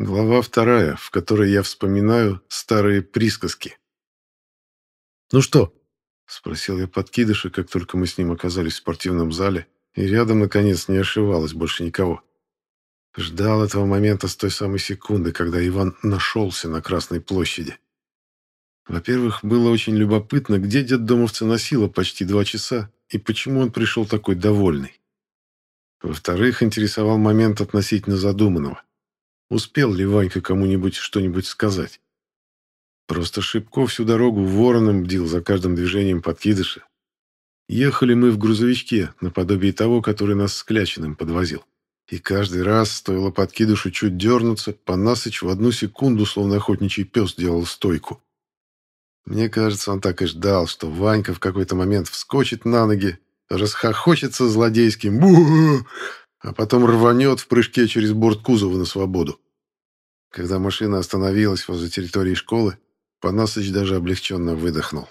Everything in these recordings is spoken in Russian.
Глава вторая, в которой я вспоминаю старые присказки. «Ну что?» — спросил я подкидыша, как только мы с ним оказались в спортивном зале, и рядом, наконец, не ошивалось больше никого. Ждал этого момента с той самой секунды, когда Иван нашелся на Красной площади. Во-первых, было очень любопытно, где детдомовца носило почти два часа, и почему он пришел такой довольный. Во-вторых, интересовал момент относительно задуманного. Успел ли Ванька кому-нибудь что-нибудь сказать? Просто Шибко всю дорогу вороном бдил за каждым движением подкидыша. Ехали мы в грузовичке, наподобие того, который нас с Клячиным подвозил. И каждый раз, стоило подкидышу чуть дернуться, Панасыч в одну секунду, словно охотничий пес, делал стойку. Мне кажется, он так и ждал, что Ванька в какой-то момент вскочит на ноги, расхохочется злодейским бу а потом рванет в прыжке через борт кузова на свободу. Когда машина остановилась возле территории школы, Панасыч даже облегченно выдохнул.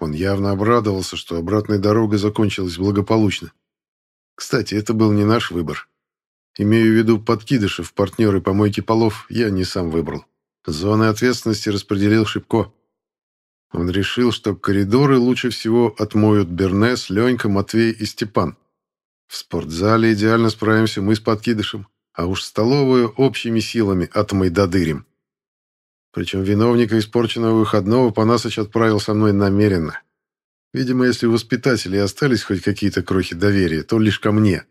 Он явно обрадовался, что обратная дорога закончилась благополучно. Кстати, это был не наш выбор. Имею в виду подкидышев, партнеры по мойке полов, я не сам выбрал. Зоны ответственности распределил Шибко. Он решил, что коридоры лучше всего отмоют Бернес, Ленька, Матвей и Степан. В спортзале идеально справимся мы с подкидышем, а уж столовую общими силами отмайдадырим. Причем виновника испорченного выходного Панасыч отправил со мной намеренно. Видимо, если у воспитателей остались хоть какие-то крохи доверия, то лишь ко мне.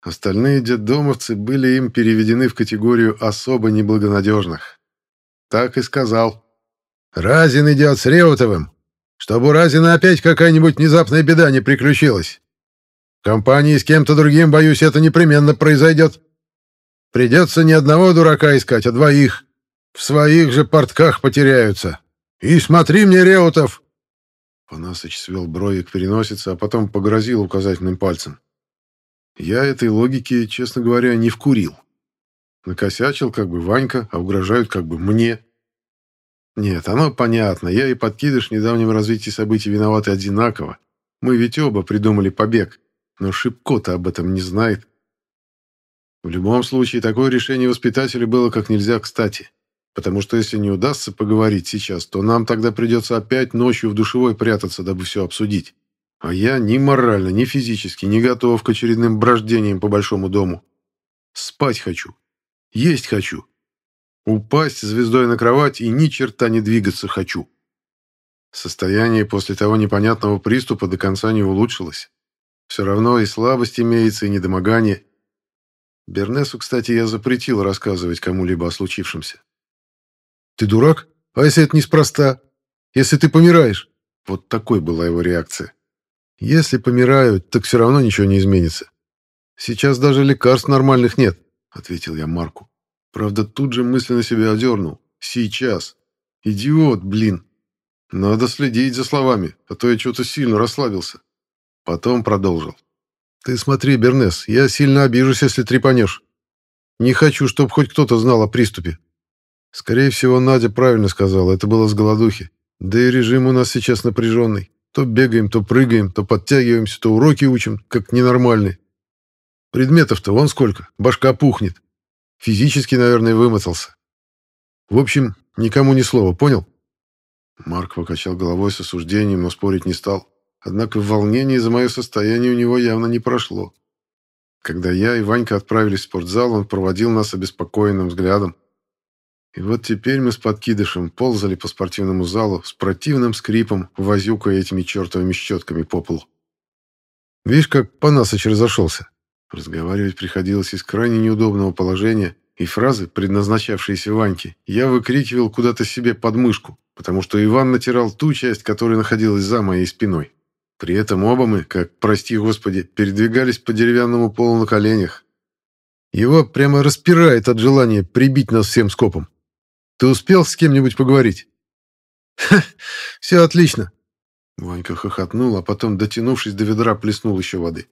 Остальные детдомовцы были им переведены в категорию особо неблагонадежных. Так и сказал. «Разин идет с Реутовым, чтобы у Разина опять какая-нибудь внезапная беда не приключилась. Компании с кем-то другим, боюсь, это непременно произойдет. Придется не одного дурака искать, а двоих. В своих же портках потеряются. И смотри мне, Реутов!» Панасыч свел брови к переносице, а потом погрозил указательным пальцем. Я этой логики, честно говоря, не вкурил. Накосячил как бы Ванька, а угрожают как бы мне. Нет, оно понятно. Я и подкидыш в недавнем развитии событий виноваты одинаково. Мы ведь оба придумали побег. Но Шипко-то об этом не знает. В любом случае, такое решение воспитателя было как нельзя кстати. Потому что если не удастся поговорить сейчас, то нам тогда придется опять ночью в душевой прятаться, дабы все обсудить. А я ни морально, ни физически не готов к очередным брождениям по большому дому. Спать хочу. Есть хочу. Упасть звездой на кровать и ни черта не двигаться хочу. Состояние после того непонятного приступа до конца не улучшилось. Все равно и слабость имеется, и недомогание. Бернесу, кстати, я запретил рассказывать кому-либо о случившемся. «Ты дурак? А если это неспроста? Если ты помираешь?» Вот такой была его реакция. «Если помирают, так все равно ничего не изменится. Сейчас даже лекарств нормальных нет», — ответил я Марку. Правда, тут же мысленно себя одернул. «Сейчас. Идиот, блин. Надо следить за словами, а то я что-то сильно расслабился». Потом продолжил. «Ты смотри, Бернес, я сильно обижусь, если трепанешь. Не хочу, чтобы хоть кто-то знал о приступе. Скорее всего, Надя правильно сказала, это было с голодухи. Да и режим у нас сейчас напряженный. То бегаем, то прыгаем, то подтягиваемся, то уроки учим, как ненормальные. Предметов-то вон сколько, башка пухнет. Физически, наверное, вымотался. В общем, никому ни слова, понял?» Марк покачал головой с осуждением, но спорить не стал. Однако волнение за мое состояние у него явно не прошло. Когда я и Ванька отправились в спортзал, он проводил нас обеспокоенным взглядом. И вот теперь мы с подкидышем ползали по спортивному залу с противным скрипом, возюкая этими чертовыми щетками по полу. «Видишь, как Панасыч разошелся?» Разговаривать приходилось из крайне неудобного положения, и фразы, предназначавшиеся Ваньке, я выкрикивал куда-то себе под мышку, потому что Иван натирал ту часть, которая находилась за моей спиной. При этом оба мы, как, прости господи, передвигались по деревянному полу на коленях. Его прямо распирает от желания прибить нас всем скопом. Ты успел с кем-нибудь поговорить? Ха, все отлично. Ванька хохотнул, а потом, дотянувшись до ведра, плеснул еще воды.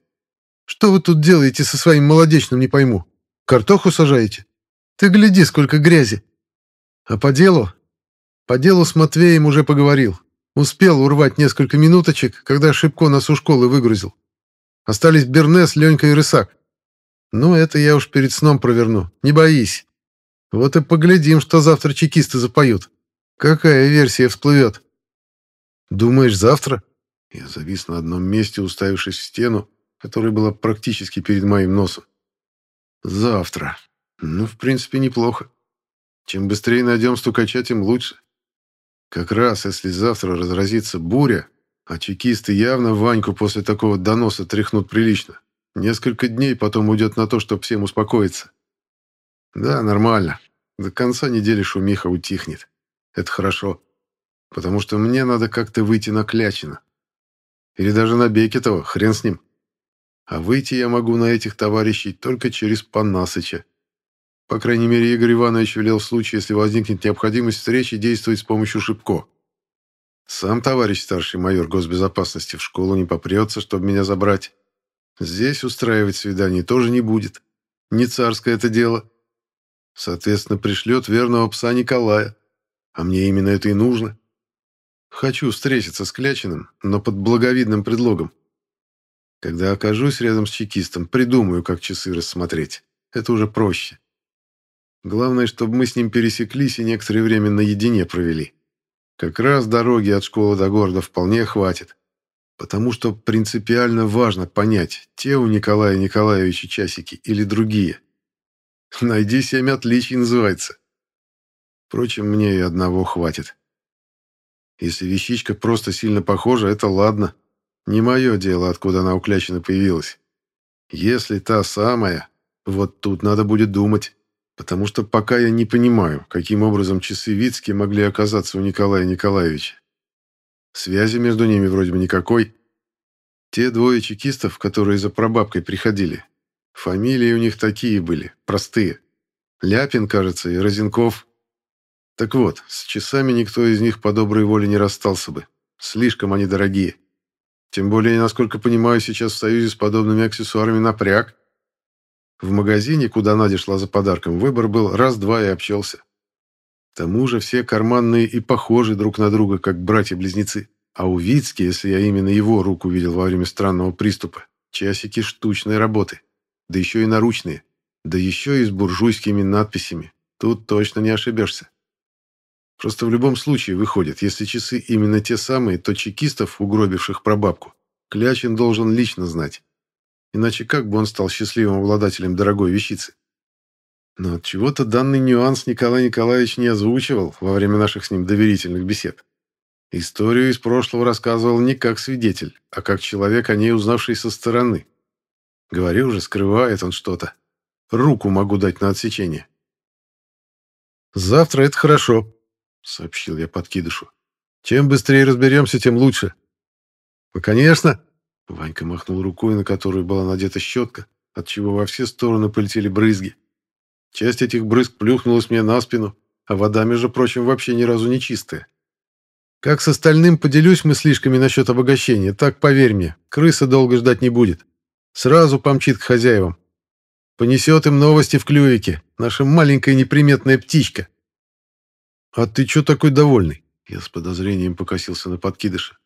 Что вы тут делаете со своим молодечным, не пойму. Картоху сажаете? Ты гляди, сколько грязи. А по делу? По делу с Матвеем уже поговорил. Успел урвать несколько минуточек, когда Шибко нас у школы выгрузил. Остались Бернес, Ленька и Рысак. Ну, это я уж перед сном проверну, не боись. Вот и поглядим, что завтра чекисты запоют. Какая версия всплывет? Думаешь, завтра? Я завис на одном месте, уставившись в стену, которая была практически перед моим носом. Завтра. Ну, в принципе, неплохо. Чем быстрее найдем стукача, тем лучше. Как раз, если завтра разразится буря, а чекисты явно Ваньку после такого доноса тряхнут прилично, несколько дней потом уйдет на то, чтобы всем успокоиться. Да, нормально. До конца недели шумиха утихнет. Это хорошо. Потому что мне надо как-то выйти на Клячина. Или даже на Бекетова, хрен с ним. А выйти я могу на этих товарищей только через Панасыча. По крайней мере, Игорь Иванович велел в случае, если возникнет необходимость встречи, действовать с помощью Шипко. Сам товарищ старший майор госбезопасности в школу не попрется, чтобы меня забрать. Здесь устраивать свидание тоже не будет. Не царское это дело. Соответственно, пришлет верного пса Николая. А мне именно это и нужно. Хочу встретиться с Клячиным, но под благовидным предлогом. Когда окажусь рядом с чекистом, придумаю, как часы рассмотреть. Это уже проще. Главное, чтобы мы с ним пересеклись и некоторое время наедине провели. Как раз дороги от школы до города вполне хватит. Потому что принципиально важно понять, те у Николая Николаевича часики или другие. «Найди семь отличий» называется. Впрочем, мне и одного хватит. Если вещичка просто сильно похожа, это ладно. Не мое дело, откуда она у Клячина появилась. Если та самая, вот тут надо будет думать. Потому что пока я не понимаю, каким образом часы Вицки могли оказаться у Николая Николаевича. Связи между ними вроде бы никакой. Те двое чекистов, которые за прабабкой приходили, фамилии у них такие были, простые. Ляпин, кажется, и Розенков. Так вот, с часами никто из них по доброй воле не расстался бы. Слишком они дорогие. Тем более, насколько понимаю, сейчас в Союзе с подобными аксессуарами напряг. В магазине, куда Надя шла за подарком, выбор был раз-два и общался. К тому же все карманные и похожи друг на друга, как братья-близнецы. А у Вицки, если я именно его руку видел во время странного приступа, часики штучной работы. Да еще и наручные. Да еще и с буржуйскими надписями. Тут точно не ошибешься. Просто в любом случае выходит, если часы именно те самые, то чекистов, угробивших прабабку, Клячин должен лично знать. Иначе как бы он стал счастливым обладателем дорогой вещицы? Но от чего-то данный нюанс Николай Николаевич не озвучивал во время наших с ним доверительных бесед. Историю из прошлого рассказывал не как свидетель, а как человек, о ней узнавший со стороны. Говорю же, скрывает он что-то. Руку могу дать на отсечение. «Завтра это хорошо», — сообщил я подкидышу. «Чем быстрее разберемся, тем лучше». «Ну, конечно», Ванька махнул рукой, на которую была надета щетка, отчего во все стороны полетели брызги. Часть этих брызг плюхнулась мне на спину, а вода, между прочим, вообще ни разу не чистая. Как с остальным поделюсь мыслишками насчет обогащения, так поверь мне, крыса долго ждать не будет. Сразу помчит к хозяевам. Понесет им новости в клювике, наша маленькая неприметная птичка. «А ты чё такой довольный?» Я с подозрением покосился на подкидыша.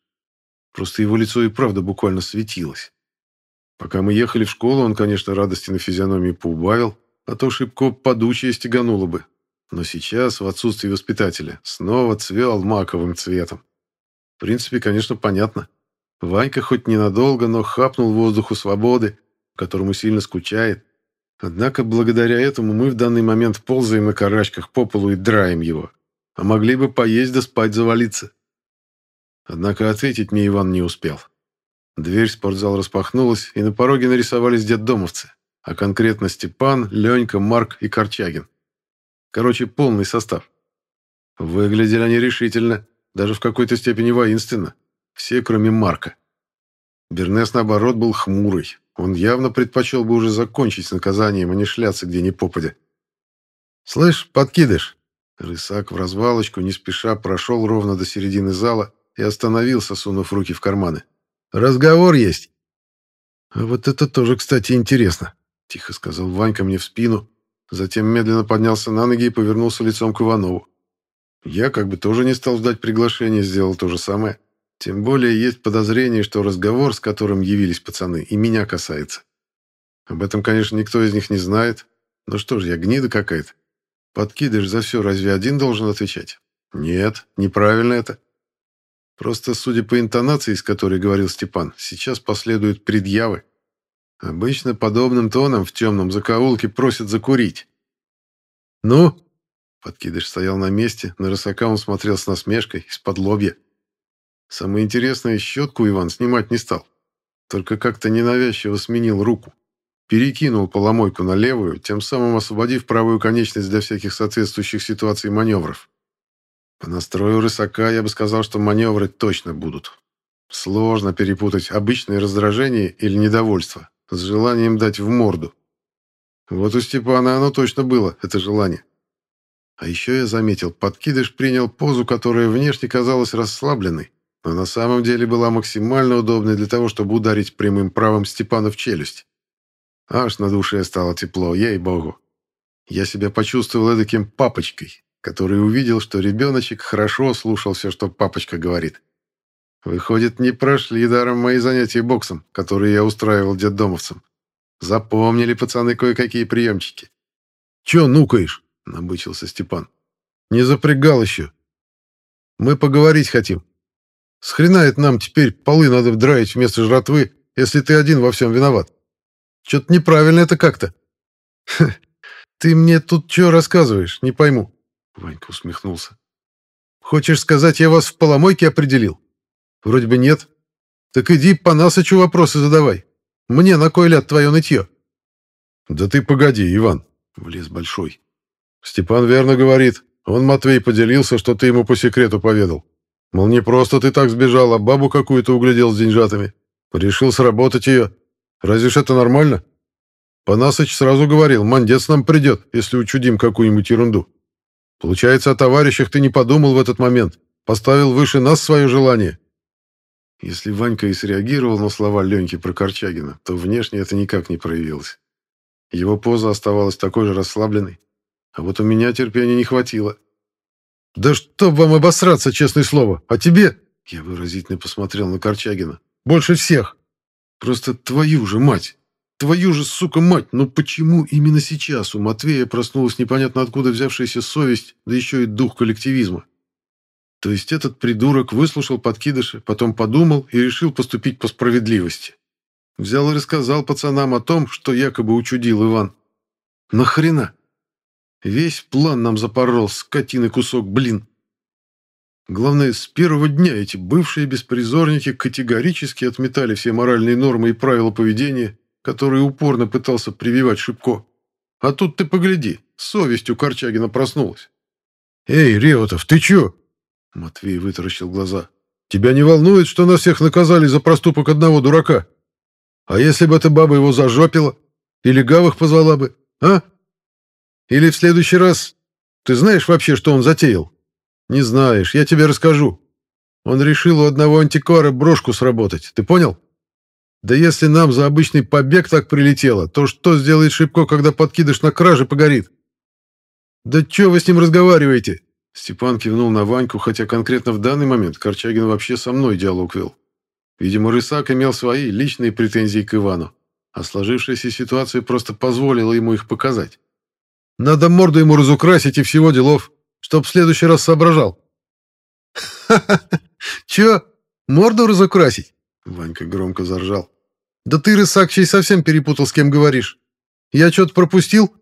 Просто его лицо и правда буквально светилось. Пока мы ехали в школу, он, конечно, радости на физиономии поубавил, а то шибко подучие стегануло бы. Но сейчас, в отсутствии воспитателя, снова цвел маковым цветом. В принципе, конечно, понятно. Ванька хоть ненадолго, но хапнул воздуху свободы, которому сильно скучает. Однако, благодаря этому мы в данный момент ползаем на карачках по полу и драем его. А могли бы поесть да спать завалиться. Однако ответить мне Иван не успел. Дверь в спортзал распахнулась, и на пороге нарисовались детдомовцы, а конкретно Степан, Ленька, Марк и Корчагин. Короче, полный состав. Выглядели они решительно, даже в какой-то степени воинственно. Все, кроме Марка. Бернес, наоборот, был хмурый. Он явно предпочел бы уже закончить с наказанием, а не шляться где ни попадя. «Слышь, подкидыш!» Рысак в развалочку не спеша прошел ровно до середины зала и остановился, сунув руки в карманы. «Разговор есть». «А вот это тоже, кстати, интересно», — тихо сказал Ванька мне в спину, затем медленно поднялся на ноги и повернулся лицом к Иванову. Я как бы тоже не стал ждать приглашения, сделал то же самое. Тем более есть подозрение, что разговор, с которым явились пацаны, и меня касается. Об этом, конечно, никто из них не знает. Но что ж, я гнида какая-то. Подкидыш за все разве один должен отвечать? Нет, неправильно это. Просто, судя по интонации, с которой говорил Степан, сейчас последуют предъявы. Обычно подобным тоном в темном закоулке просят закурить. «Ну?» Подкидыш стоял на месте, на рысака он смотрел с насмешкой, из-под лобья. Самое интересное, щетку Иван снимать не стал. Только как-то ненавязчиво сменил руку. Перекинул поломойку на левую, тем самым освободив правую конечность для всяких соответствующих ситуаций маневров. По настрою рысака я бы сказал, что маневры точно будут. Сложно перепутать обычное раздражение или недовольство с желанием дать в морду. Вот у Степана оно точно было, это желание. А еще я заметил, подкидыш принял позу, которая внешне казалась расслабленной, но на самом деле была максимально удобной для того, чтобы ударить прямым правым Степана в челюсть. Аж на душе стало тепло, ей-богу. Я себя почувствовал эдаким папочкой, который увидел, что ребеночек хорошо слушал все, что папочка говорит. Выходит, не прошли даром мои занятия боксом, которые я устраивал детдомовцам. Запомнили пацаны кое-какие приемчики. «Че нукаешь?» — набычился Степан. «Не запрягал еще. Мы поговорить хотим. С хрена это нам теперь полы надо вдраить вместо жратвы, если ты один во всем виноват? Что-то неправильно это как-то». «Ты мне тут что рассказываешь? Не пойму». Ванька усмехнулся. «Хочешь сказать, я вас в поломойке определил?» «Вроде бы нет. Так иди по Насычу вопросы задавай. Мне на кой ляд твое нытье?» «Да ты погоди, Иван», — влез Большой. «Степан верно говорит. Он, Матвей, поделился, что ты ему по секрету поведал. Мол, не просто ты так сбежал, а бабу какую-то углядел с деньжатами. Решил сработать ее. Разве ж это нормально? Панасыч сразу говорил, мандец нам придет, если учудим какую-нибудь ерунду. Получается, о товарищах ты не подумал в этот момент, поставил выше нас свое желание. Если Ванька и среагировал на слова Леньки про Корчагина, то внешне это никак не проявилось. Его поза оставалась такой же расслабленной, а вот у меня терпения не хватило. «Да чтоб вам обосраться, честное слово! А тебе?» Я выразительно посмотрел на Корчагина. «Больше всех! Просто твою же мать! Твою же, сука, мать, но почему именно сейчас у Матвея проснулась непонятно откуда взявшаяся совесть, да еще и дух коллективизма? То есть этот придурок выслушал подкидыши, потом подумал и решил поступить по справедливости. Взял и рассказал пацанам о том, что якобы учудил Иван. Нахрена? Весь план нам запорол, скотины кусок, блин. Главное, с первого дня эти бывшие беспризорники категорически отметали все моральные нормы и правила поведения который упорно пытался прививать Шибко. А тут ты погляди, совесть у Корчагина проснулась. «Эй, Реутов, ты чё?» Матвей вытаращил глаза. «Тебя не волнует, что нас всех наказали за проступок одного дурака? А если бы эта баба его зажопила? Или Гавых позвала бы, а? Или в следующий раз... Ты знаешь вообще, что он затеял? Не знаешь, я тебе расскажу. Он решил у одного антиквара брошку сработать, ты понял?» Да если нам за обычный побег так прилетело, то что сделает Шибко, когда подкидыш на краже погорит? Да чё вы с ним разговариваете? Степан кивнул на Ваньку, хотя конкретно в данный момент Корчагин вообще со мной диалог вел. Видимо, Рысак имел свои личные претензии к Ивану, а сложившаяся ситуация просто позволила ему их показать. Надо морду ему разукрасить и всего делов, чтоб в следующий раз соображал. «Ха-ха! Чё? Морду разукрасить?» Ванька громко заржал. «Да ты, Рысакчий, совсем перепутал, с кем говоришь. Я что-то пропустил?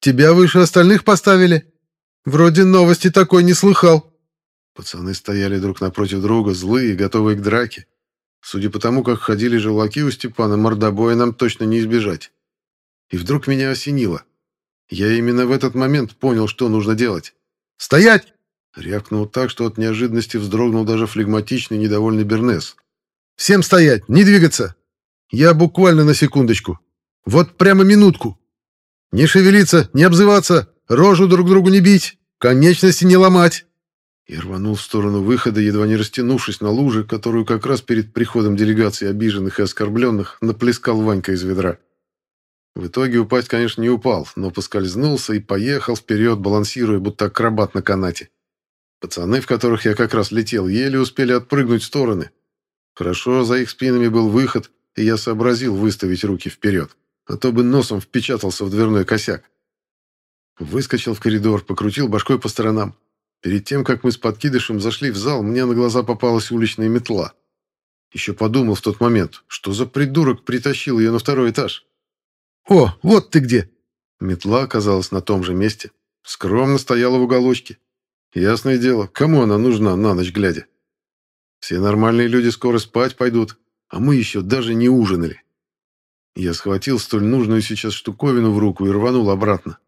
Тебя выше остальных поставили? Вроде новости такой не слыхал». Пацаны стояли друг напротив друга, злые, готовые к драке. Судя по тому, как ходили желаки у Степана, мордобоя нам точно не избежать. И вдруг меня осенило. Я именно в этот момент понял, что нужно делать. «Стоять!» Рявкнул так, что от неожиданности вздрогнул даже флегматичный недовольный Бернес. «Всем стоять! Не двигаться! Я буквально на секундочку. Вот прямо минутку. Не шевелиться, не обзываться, рожу друг другу не бить, конечности не ломать. И рванул в сторону выхода, едва не растянувшись на луже, которую как раз перед приходом делегации обиженных и оскорбленных наплескал Ванька из ведра. В итоге упасть, конечно, не упал, но поскользнулся и поехал вперед, балансируя, будто акробат на канате. Пацаны, в которых я как раз летел, еле успели отпрыгнуть в стороны. Хорошо, за их спинами был выход, и я сообразил выставить руки вперед, а то бы носом впечатался в дверной косяк. Выскочил в коридор, покрутил башкой по сторонам. Перед тем, как мы с подкидышем зашли в зал, мне на глаза попалась уличная метла. Еще подумал в тот момент, что за придурок притащил ее на второй этаж. «О, вот ты где!» Метла оказалась на том же месте. Скромно стояла в уголочке. Ясное дело, кому она нужна на ночь глядя? Все нормальные люди скоро спать пойдут, а мы еще даже не ужинали. Я схватил столь нужную сейчас штуковину в руку и рванул обратно.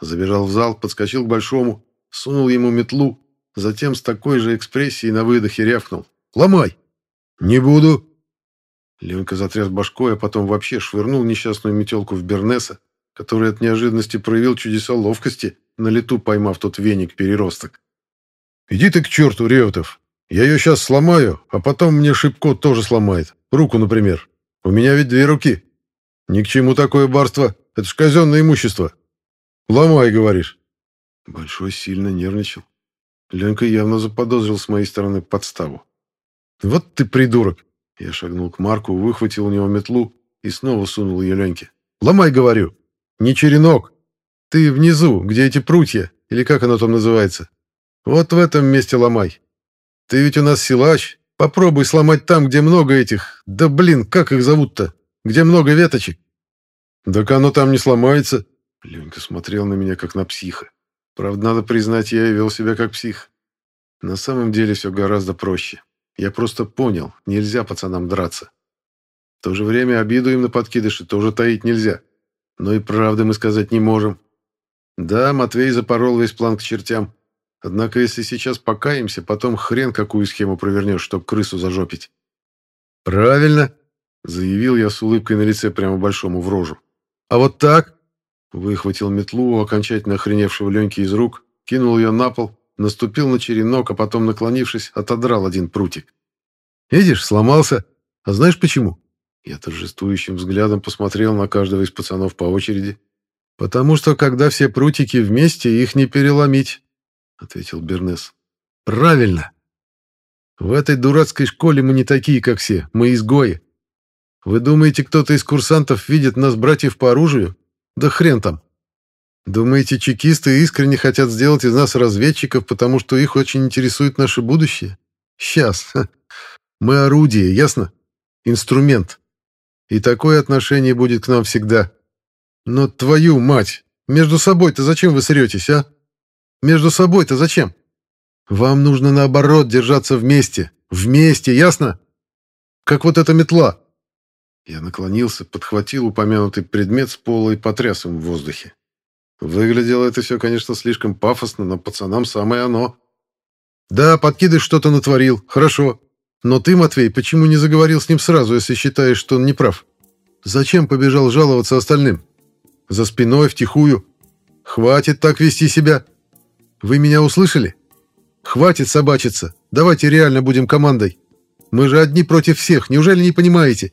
Забежал в зал, подскочил к большому, сунул ему метлу, затем с такой же экспрессией на выдохе рявкнул. «Ломай!» «Не буду!» Ленка затряс башкой, а потом вообще швырнул несчастную метелку в Бернеса, который от неожиданности проявил чудеса ловкости, на лету поймав тот веник-переросток. «Иди ты к черту, Реутов! Я ее сейчас сломаю, а потом мне Шипко тоже сломает. Руку, например. У меня ведь две руки. Ни к чему такое барство. Это ж казенное имущество. Ломай, говоришь». Большой сильно нервничал. Ленка явно заподозрил с моей стороны подставу. «Вот ты придурок!» Я шагнул к Марку, выхватил у него метлу и снова сунул ее Леньке. «Ломай, говорю! Не черенок! Ты внизу, где эти прутья, или как оно там называется. Вот в этом месте ломай. Ты ведь у нас силач. Попробуй сломать там, где много этих... Да блин, как их зовут-то? Где много веточек?» «Так оно там не сломается!» Ленька смотрел на меня, как на психа. Правда, надо признать, я и вел себя как псих. На самом деле все гораздо проще. Я просто понял, нельзя пацанам драться. В то же время обиду им на подкидыши тоже таить нельзя. Но и правды мы сказать не можем. Да, Матвей запорол весь план к чертям. Однако, если сейчас покаемся, потом хрен какую схему провернешь, чтоб крысу зажопить. «Правильно», — заявил я с улыбкой на лице прямо большому в рожу. «А вот так?» Выхватил метлу у окончательно охреневшего Леньки из рук, кинул ее на пол наступил на черенок, а потом, наклонившись, отодрал один прутик. «Видишь, сломался. А знаешь почему?» Я торжествующим взглядом посмотрел на каждого из пацанов по очереди. «Потому что, когда все прутики вместе, их не переломить», — ответил Бернес. «Правильно. В этой дурацкой школе мы не такие, как все. Мы изгои. Вы думаете, кто-то из курсантов видит нас, братьев по оружию? Да хрен там. Думаете, чекисты искренне хотят сделать из нас разведчиков, потому что их очень интересует наше будущее? Сейчас. Мы орудие, ясно? Инструмент. И такое отношение будет к нам всегда. Но твою мать, между собой-то зачем вы сретесь, а? Между собой-то зачем? Вам нужно, наоборот, держаться вместе. Вместе, ясно? Как вот эта метла. Я наклонился, подхватил упомянутый предмет с пола и потряс им в воздухе. Выглядело это все, конечно, слишком пафосно, но пацанам самое оно. Да, подкидыш что-то натворил, хорошо. Но ты, Матвей, почему не заговорил с ним сразу, если считаешь, что он не прав? Зачем побежал жаловаться остальным? За спиной, втихую. Хватит так вести себя. Вы меня услышали? Хватит собачиться. Давайте реально будем командой. Мы же одни против всех, неужели не понимаете?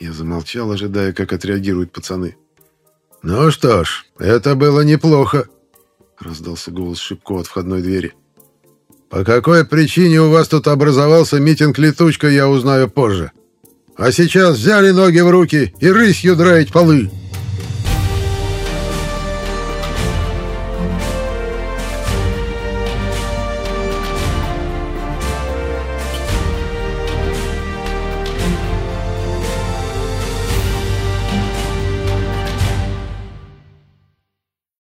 Я замолчал, ожидая, как отреагируют пацаны. «Ну что ж, это было неплохо», — раздался голос Шипко от входной двери. «По какой причине у вас тут образовался митинг-летучка, я узнаю позже. А сейчас взяли ноги в руки и рысью драить полы».